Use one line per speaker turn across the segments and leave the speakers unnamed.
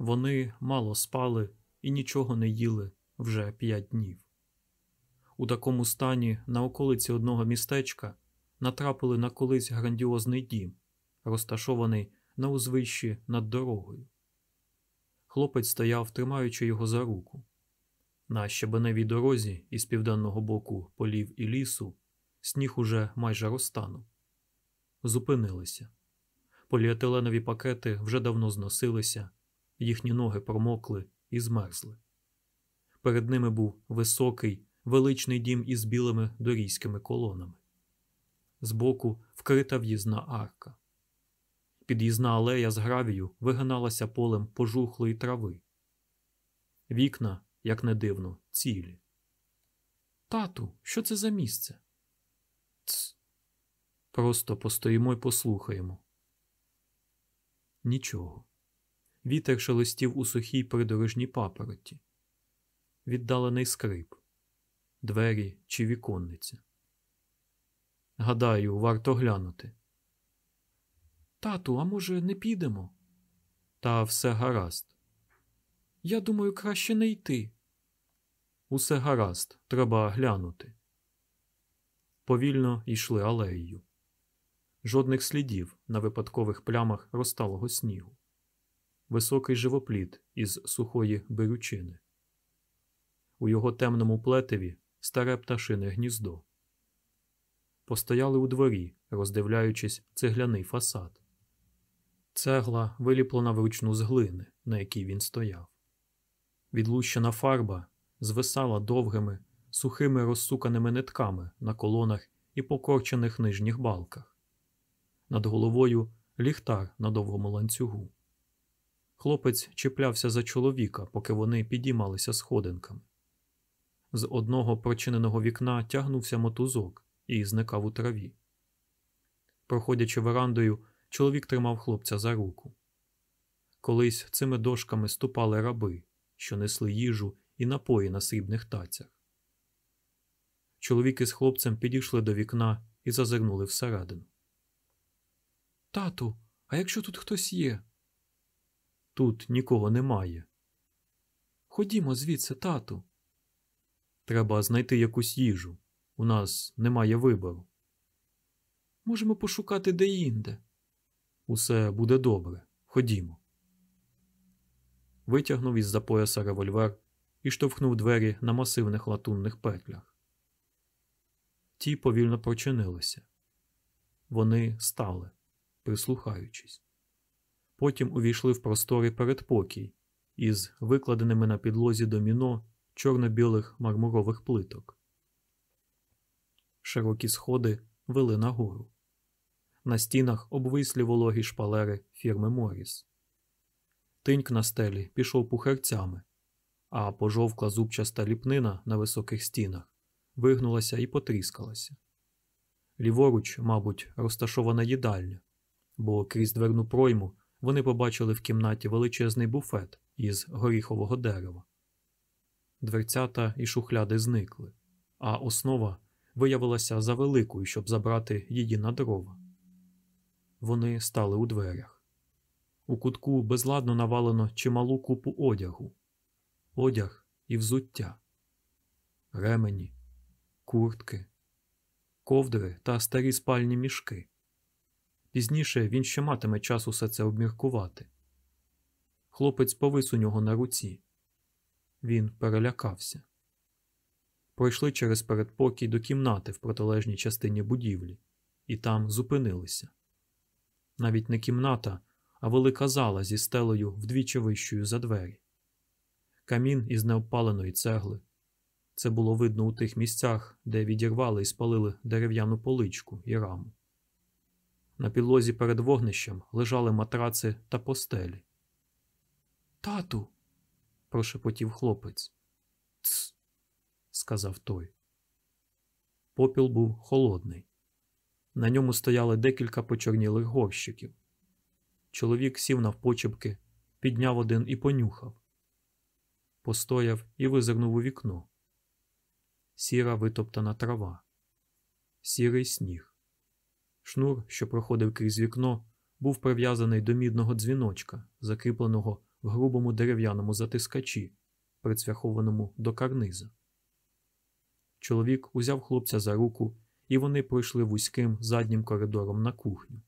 Вони мало спали і нічого не їли вже п'ять днів. У такому стані на околиці одного містечка натрапили на колись грандіозний дім, розташований на узвищі над дорогою. Хлопець стояв, тримаючи його за руку. На щебеневій дорозі із південного боку полів і лісу сніг уже майже розтанув. Зупинилися. Поліетиленові пакети вже давно зносилися, їхні ноги промокли і змерзли. Перед ними був високий, величний дім із білими дорійськими колонами. Збоку вкрита в'їзна арка. Під'їзна алея з гравію вигиналася полем пожухлої трави. Вікна, як не дивно, цілі. Тату, що це за місце? Ц. Просто постоїмо й послухаємо. Нічого. Вітер шелестів у сухій придорожній папороті. Віддалений скрип, двері чи віконниця. Гадаю, варто глянути. Тату, а може, не підемо? Та все гаразд. Я думаю, краще не йти. Усе гаразд, треба глянути. Повільно йшли алеєю. Жодних слідів на випадкових плямах розталого снігу. Високий живопліт із сухої берючини. У його темному плетеві старе пташине гніздо. Постояли у дворі, роздивляючись цегляний фасад. Цегла виліплена вручну з глини, на якій він стояв. Відлущена фарба звисала довгими, сухими розсуканими нитками на колонах і покорчених нижніх балках. Над головою ліхтар на довгому ланцюгу. Хлопець чіплявся за чоловіка, поки вони підіймалися сходинками. З одного прочиненого вікна тягнувся мотузок і зникав у траві. Проходячи верандою, чоловік тримав хлопця за руку. Колись цими дошками ступали раби, що несли їжу і напої на срібних тацях. Чоловік із хлопцем підійшли до вікна і зазирнули всередину. Тату, а якщо тут хтось є? Тут нікого немає. Ходімо звідси, тату. Треба знайти якусь їжу. У нас немає вибору. Можемо пошукати деінде. Усе буде добре. Ходімо. Витягнув із за пояса револьвер і штовхнув двері на масивних латунних петлях. Ті повільно прочинилися. Вони стали, прислухаючись. Потім увійшли в просторий передпокій із викладеними на підлозі доміно чорно-білих мармурових плиток. Широкі сходи вели нагору. На стінах обвислі вологі шпалери фірми Моріс. Тиньк на стелі пішов пухарцями, а пожовкла зубчаста ліпнина на високих стінах вигнулася і потріскалася. Ліворуч, мабуть, розташована їдальня, бо крізь дверну пройму вони побачили в кімнаті величезний буфет із горіхового дерева. Дверцята і шухляди зникли, а основа виявилася завеликою, щоб забрати її на дрова. Вони стали у дверях. У кутку безладно навалено чималу купу одягу, одяг і взуття, ремені, куртки, ковдри та старі спальні мішки. Пізніше він ще матиме час усе це обміркувати. Хлопець повис у нього на руці. Він перелякався. Пройшли через передпокій до кімнати в протилежній частині будівлі, і там зупинилися. Навіть не кімната, а велика зала зі стелею вдвічі вищою за двері. Камін із неопаленої цегли. Це було видно у тих місцях, де відірвали і спалили дерев'яну поличку і раму. На підлозі перед вогнищем лежали матраци та постелі. Тату. прошепотів хлопець. Ц. сказав той. Попіл був холодний. На ньому стояли декілька почорнілих горщиків. Чоловік сів навпочепки, підняв один і понюхав. Постояв і визирнув у вікно. Сіра витоптана трава, сірий сніг. Шнур, що проходив крізь вікно, був прив'язаний до мідного дзвіночка, закріпленого в грубому дерев'яному затискачі, прицвяхованому до карниза. Чоловік узяв хлопця за руку, і вони пройшли вузьким заднім коридором на кухню.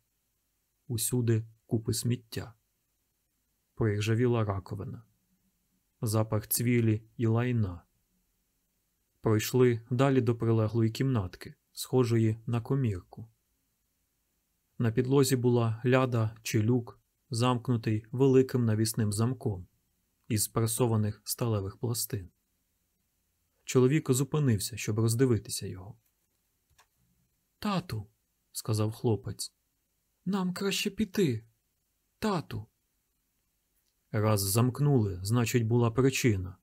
Усюди купи сміття. Проіржавіла раковина, запах цвілі і лайна. Пройшли далі до прилеглої кімнатки, схожої на комірку. На підлозі була ляда чи люк, замкнутий великим навісним замком із пресованих сталевих пластин. Чоловік зупинився, щоб роздивитися його. Тату, сказав хлопець, нам краще піти. Тату. Раз замкнули, значить, була причина.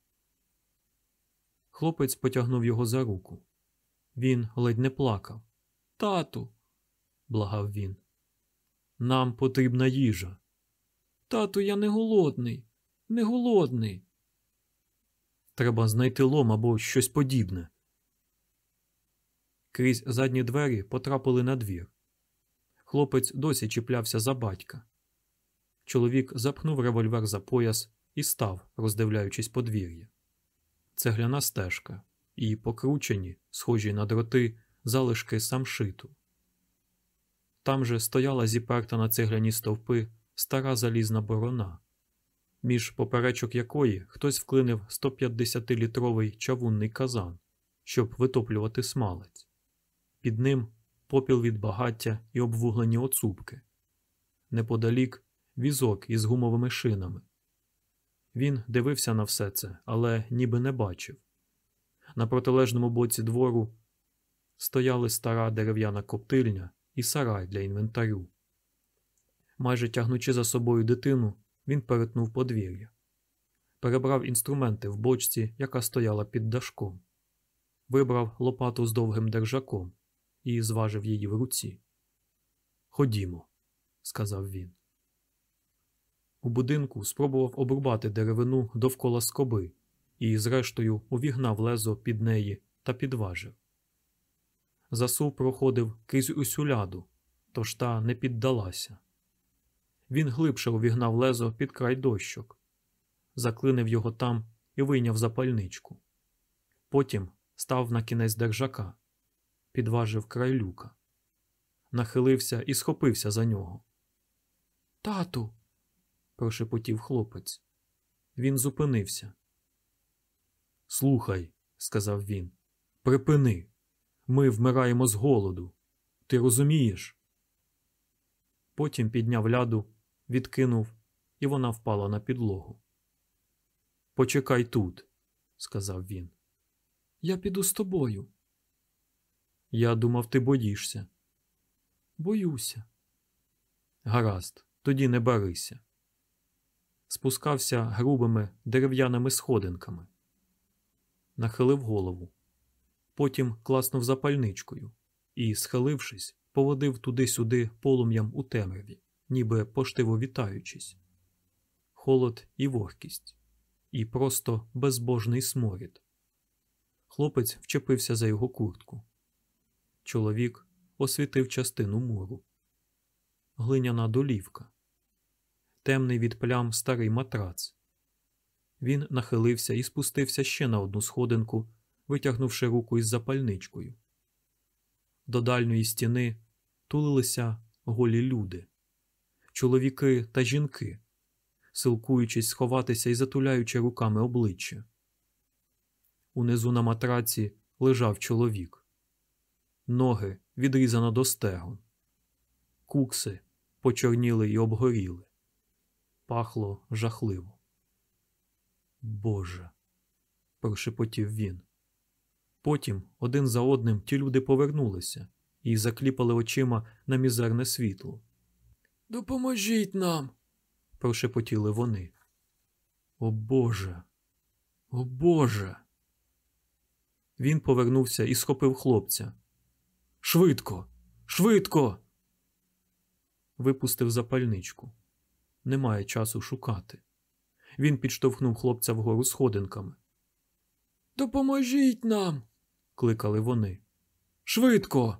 Хлопець потягнув його за руку. Він ледь не плакав. Тату, благав він. Нам потрібна їжа. Тату, я не голодний, не голодний. Треба знайти лом або щось подібне. Крізь задні двері потрапили на двір. Хлопець досі чіплявся за батька. Чоловік запхнув револьвер за пояс і став, роздивляючись подвір'я. Цегляна стежка і покручені, схожі на дроти, залишки самшиту. Там же стояла зіперта на цегляні стовпи стара залізна борона, між поперечок якої хтось вклинив 150-літровий чавунний казан, щоб витоплювати смалець. Під ним попіл від багаття і обвуглені оцупки. Неподалік візок із гумовими шинами. Він дивився на все це, але ніби не бачив. На протилежному боці двору стояли стара дерев'яна коптильня і сарай для інвентарю. Майже тягнучи за собою дитину, він перетнув подвір'я, перебрав інструменти в бочці, яка стояла під дашком, вибрав лопату з довгим держаком і зважив її в руці. Ходімо, сказав він. У будинку спробував обрубати деревину довкола скоби і, зрештою, увігнав лезо під неї та підважив. Засув проходив крізь усю ляду, тож та не піддалася. Він глибше увігнав лезо під край дощок, заклинив його там і вийняв запальничку. Потім став на кінець держака, підважив край люка, нахилився і схопився за нього. Тату. прошепотів хлопець. Він зупинився. Слухай, сказав він, припини. Ми вмираємо з голоду. Ти розумієш? Потім підняв ляду, відкинув, і вона впала на підлогу. Почекай тут, сказав він. Я піду з тобою. Я думав, ти боїшся. Боюся. Гаразд, тоді не барися. Спускався грубими дерев'яними сходинками, нахилив голову, потім класнув запальничкою і, схилившись, поводив туди-сюди полум'ям у темряві, ніби поштиво вітаючись. Холод і вогкість, і просто безбожний сморід. Хлопець вчепився за його куртку. Чоловік освітив частину муру. Глиняна долівка, темний від плям старий матрац. Він нахилився і спустився ще на одну сходинку, витягнувши руку із запальничкою. До дальньої стіни тулилися голі люди, чоловіки та жінки, силкуючись сховатися і затуляючи руками обличчя. Унизу на матраці лежав чоловік, ноги відрізано до стегон, кукси почорніли і обгоріли. Пахло жахливо. Боже, прошепотів він. Потім один за одним ті люди повернулися і закліпали очима на мізерне світло. Допоможіть нам, прошепотіли вони. О Боже, о Боже. Він повернувся і схопив хлопця. Швидко, швидко. Випустив запальничку. Немає часу шукати. Він підштовхнув хлопця вгору сходинками. Допоможіть нам. Кликали вони. Швидко.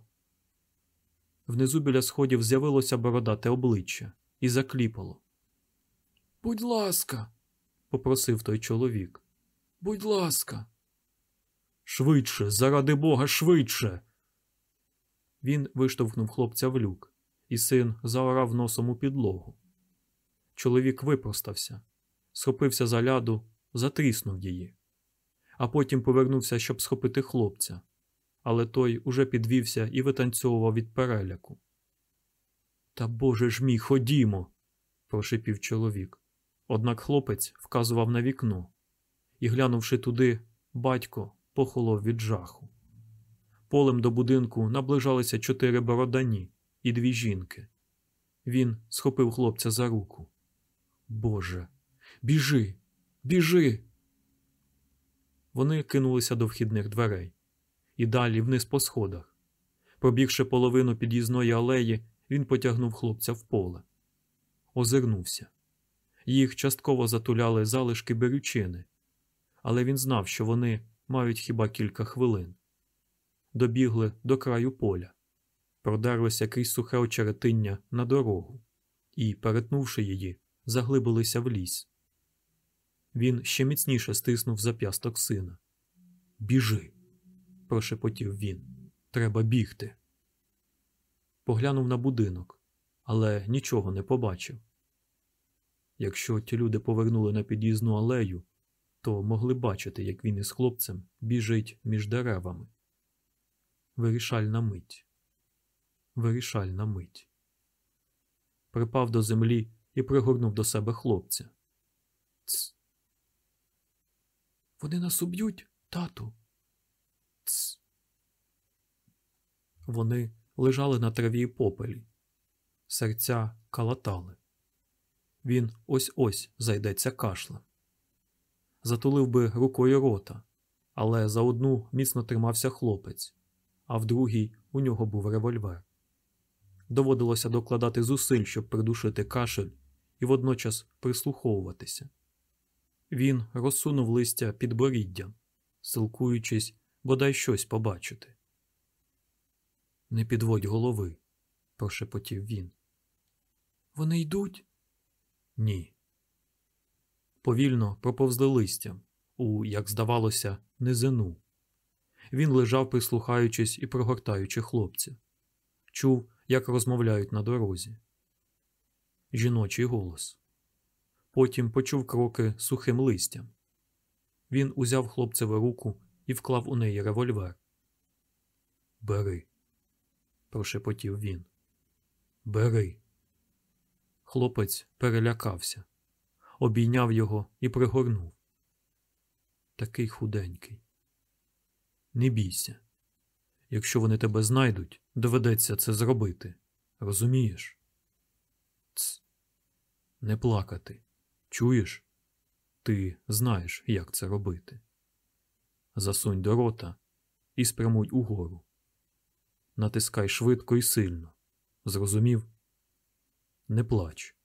Внизу біля сходів з'явилося бородате обличчя і закліпало. Будь ласка, попросив той чоловік. Будь ласка. Швидше, заради бога, швидше. Він виштовхнув хлопця в люк, і син заорав носом у підлогу. Чоловік випростався, схопився за ляду, затріснув її, а потім повернувся, щоб схопити хлопця, але той уже підвівся і витанцьовував від переляку. Та боже ж мій, ходімо, прошипів чоловік. Однак хлопець вказував на вікно, і, глянувши туди, батько похолов від жаху. Полем до будинку наближалися чотири бородані і дві жінки. Він схопив хлопця за руку. Боже, біжи, біжи. Вони кинулися до вхідних дверей і далі вниз по сходах. Пробігши половину під'їзної алеї, він потягнув хлопця в поле. Озирнувся. Їх частково затуляли залишки берючини, але він знав, що вони мають хіба кілька хвилин. Добігли до краю поля, продерлися крізь сухе очеретиння на дорогу і, перетнувши її, заглибилися в ліс. Він ще міцніше стиснув зап'ясток сина. Біжи, прошепотів він. Треба бігти. Поглянув на будинок, але нічого не побачив. Якщо ті люди повернули на під'їзну алею, то могли бачити, як він із хлопцем біжить між деревами. Вирішальна мить. Вирішальна мить. Припав до землі і пригорнув до себе хлопця. Ц. Вони нас уб'ють, тату. Ц. Вони лежали на траві попелі. Серця калатали. Він ось ось зайдеться кашлем. Затулив би рукою рота, але за одну міцно тримався хлопець, а в другій у нього був револьвер. Доводилося докладати зусиль, щоб придушити кашель і водночас прислуховуватися. Він розсунув листя під боріддям, силкуючись бодай щось побачити. Не підводь голови, прошепотів він. Вони йдуть? Ні. Повільно проповзли листям у, як здавалося, низину. Він лежав, прислухаючись і прогортаючи хлопця. Чув, як розмовляють на дорозі. Жіночий голос. Потім почув кроки сухим листям. Він узяв хлопцеву руку і вклав у неї револьвер. Бери, прошепотів він. Бери. Хлопець перелякався, обійняв його і пригорнув. Такий худенький. Не бійся. Якщо вони тебе знайдуть, доведеться це зробити. Розумієш? Ц. Не плакати. Чуєш? Ти знаєш, як це робити. Засунь до рота і спрямуй угору. Натискай швидко і сильно. Зрозумів? Не плач.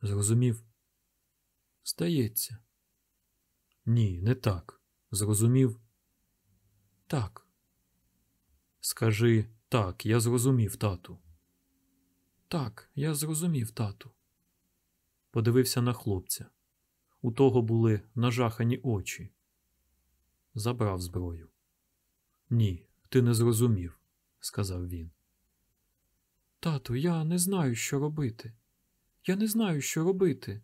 Зрозумів? Стається. Ні, не так. Зрозумів? Так. Скажи так, я зрозумів, тату. Так, я зрозумів, тату. Подивився на хлопця. У того були нажахані очі. Забрав зброю. Ні, ти не зрозумів, сказав він. Тату, я не знаю, що робити. Я не знаю, що робити.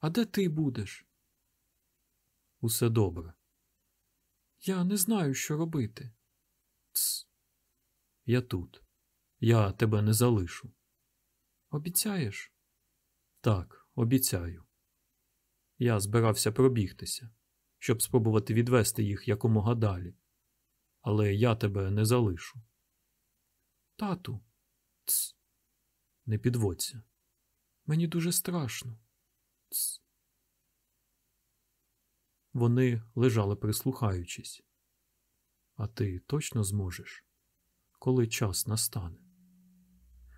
А де ти будеш? Усе добре. Я не знаю, що робити. Тс. Я тут. Я тебе не залишу. Обіцяєш? Так, обіцяю. Я збирався пробігтися, щоб спробувати відвести їх якомога далі. Але я тебе не залишу. Тату, Тс. Не підводься. Мені дуже страшно. Тс. Вони лежали прислухаючись. А ти точно зможеш, коли час настане?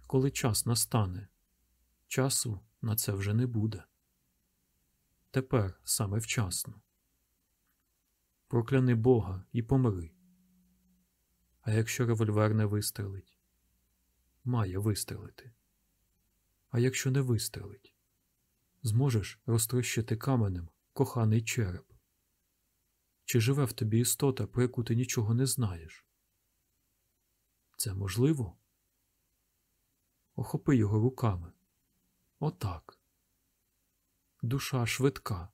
Коли час настане, часу на це вже не буде. Тепер саме вчасно. Прокляни Бога і помри. А якщо револьвер не вистрелить, має вистрелити. А якщо не вистрелить, зможеш розтрощити каменем коханий череп? Чи живе в тобі істота, про яку ти нічого не знаєш? Це можливо? Охопи його руками. Отак. Душа швидка.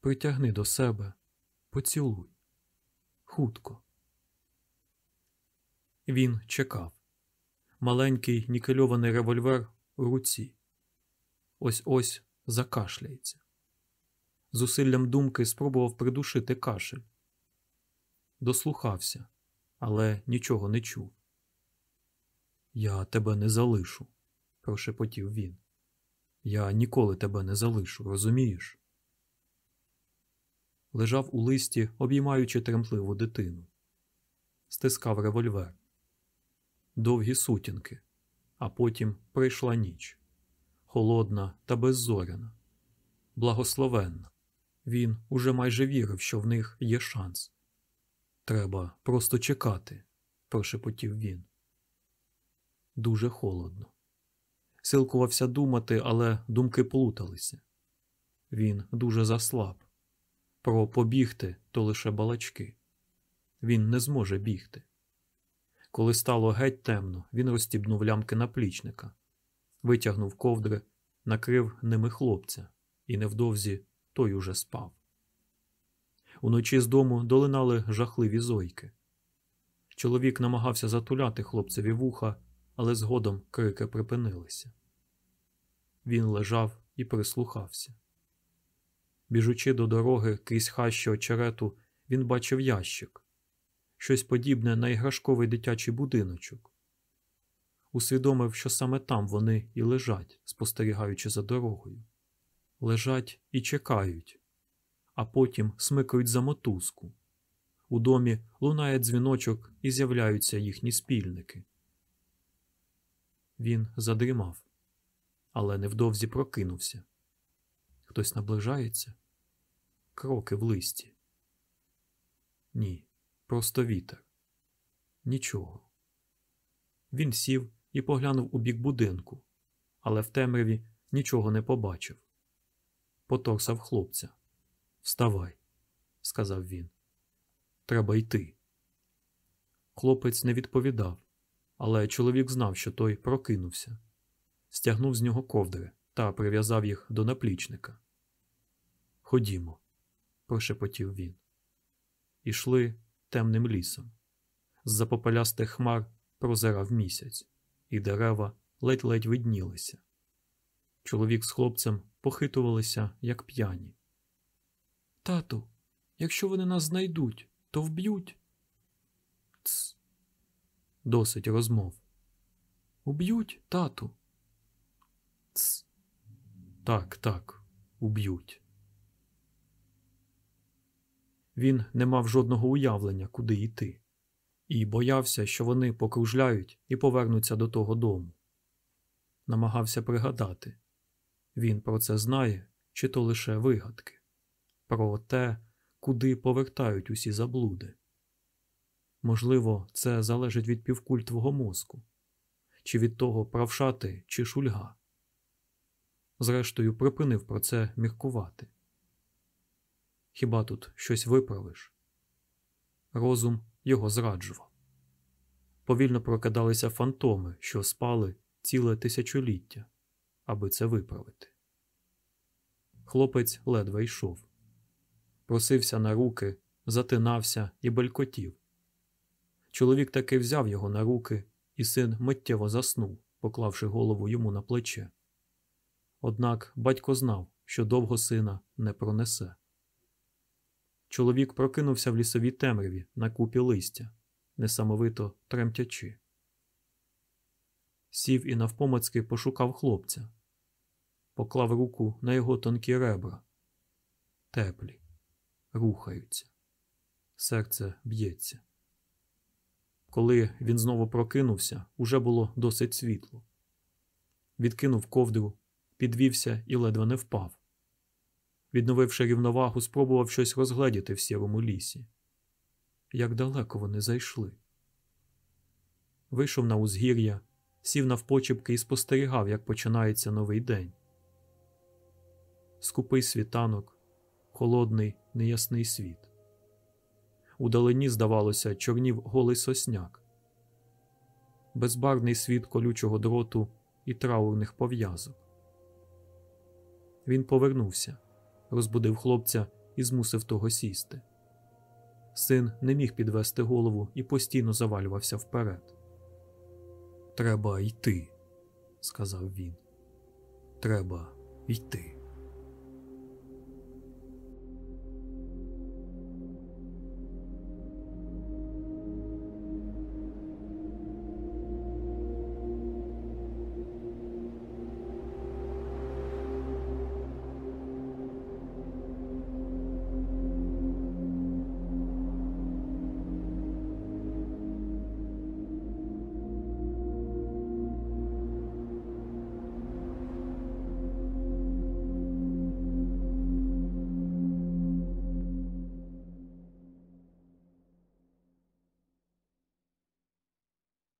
Притягни до себе, поцілуй. Хутко. Він чекав. Маленький нікельований револьвер у руці. Ось ось закашляється. Зусиллям думки спробував придушити кашель. Дослухався, але нічого не чув. Я тебе не залишу, прошепотів він. Я ніколи тебе не залишу, розумієш? Лежав у листі, обіймаючи тремтливу дитину. Стискав револьвер. Довгі сутінки, а потім прийшла ніч. Холодна та беззоряна, благословенна. Він уже майже вірив, що в них є шанс. Треба просто чекати, прошепотів він. Дуже холодно. Силкувався думати, але думки плуталися. Він дуже заслаб. Про побігти то лише балачки. Він не зможе бігти. Коли стало геть темно, він розстібнув лямки наплічника, витягнув ковдри, накрив ними хлопця, і невдовзі той уже спав. Уночі з дому долинали жахливі зойки. Чоловік намагався затуляти хлопцеві вуха, але згодом крики припинилися. Він лежав і прислухався. Біжучи до дороги крізь хащі очерету, він бачив ящик, щось подібне на іграшковий дитячий будиночок. Усвідомив, що саме там вони і лежать, спостерігаючи за дорогою. Лежать і чекають, а потім смикають за мотузку. У домі лунає дзвіночок і з'являються їхні спільники. Він задрімав, але невдовзі прокинувся. Хтось наближається? Кроки в листі. Ні, просто вітер. Нічого. Він сів і поглянув у бік будинку, але в темряві нічого не побачив. Поторсав хлопця. Вставай, сказав він. Треба йти. Хлопець не відповідав, але чоловік знав, що той прокинувся, стягнув з нього ковдри та прив'язав їх до наплічника. Ходімо, прошепотів він. Ішли темним лісом. З-за попелястих хмар прозирав місяць, і дерева ледь-ледь виднілися. Чоловік з хлопцем похитувалися, як п'яні. Тату, якщо вони нас знайдуть, то вб'ють. Ц. Досить розмов. Уб'ють, тату. Ц. Так, так, уб'ють. Він не мав жодного уявлення, куди йти, і боявся, що вони покружляють і повернуться до того дому. Намагався пригадати він про це знає, чи то лише вигадки, про те, куди повертають усі заблуди. Можливо, це залежить від півкуль твого мозку, чи від того правшати, чи шульга. Зрештою, припинив про це міркувати. Хіба тут щось виправиш? Розум його зраджував. Повільно прокидалися фантоми, що спали ціле тисячоліття, аби це виправити. Хлопець ледве йшов, просився на руки, затинався і белькотів. Чоловік таки взяв його на руки, і син миттєво заснув, поклавши голову йому на плече. Однак батько знав, що довго сина не пронесе. Чоловік прокинувся в лісовій темряві на купі листя, несамовито тремтячи. Сів і навпомацьки пошукав хлопця, поклав руку на його тонкі ребра. Теплі, рухаються, серце б'ється. Коли він знову прокинувся, уже було досить світло. Відкинув ковдру, підвівся і ледве не впав. Відновивши рівновагу, спробував щось розгледіти в сірому лісі. Як далеко вони зайшли. Вийшов на узгір'я, сів навпочепки і спостерігав, як починається новий день. скупий світанок, холодний, неясний світ. Удалині, здавалося, чорнів голий сосняк, безбарвний світ колючого дроту і траурних пов'язок. Він повернувся, розбудив хлопця і змусив того сісти. Син не міг підвести голову і постійно завалювався вперед. Треба йти, сказав він. Треба йти.